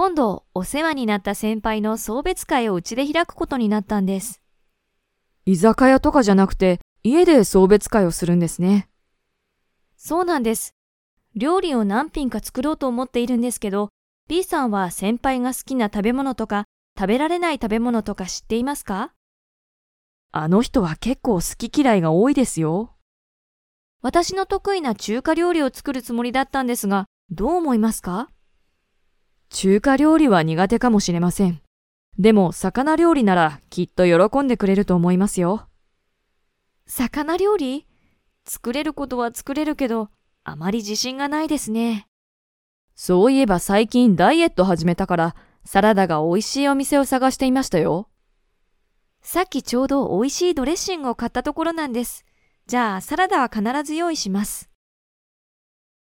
今度お世話になった先輩の送別会をうちで開くことになったんです。居酒屋とかじゃなくて家で送別会をするんですね。そうなんです。料理を何品か作ろうと思っているんですけど、B さんは先輩が好きな食べ物とか食べられない食べ物とか知っていますか？あの人は結構好き嫌いが多いですよ。私の得意な中華料理を作るつもりだったんですが、どう思いますか？中華料理は苦手かもしれません。でも、魚料理ならきっと喜んでくれると思いますよ。魚料理？作れることは作れるけど、あまり自信がないですね。そういえば最近ダイエット始めたから、サラダが美味しいお店を探していましたよ。さっきちょうど美味しいドレッシングを買ったところなんです。じゃあサラダは必ず用意します。